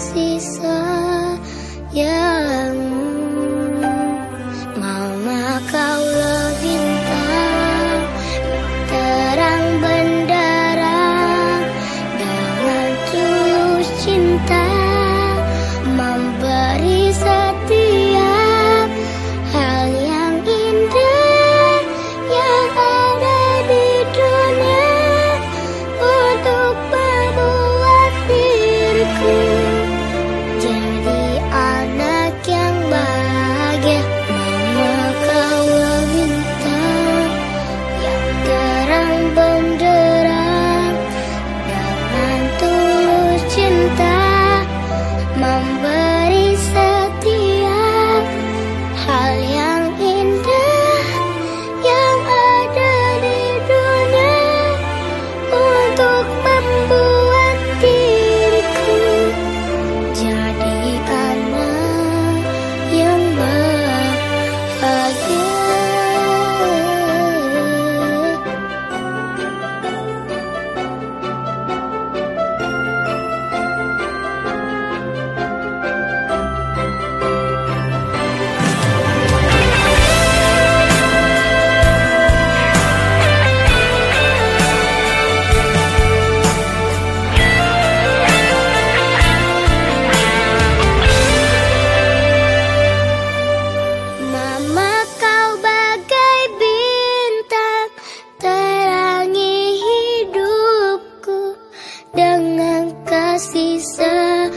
tersisa yeah. seesaw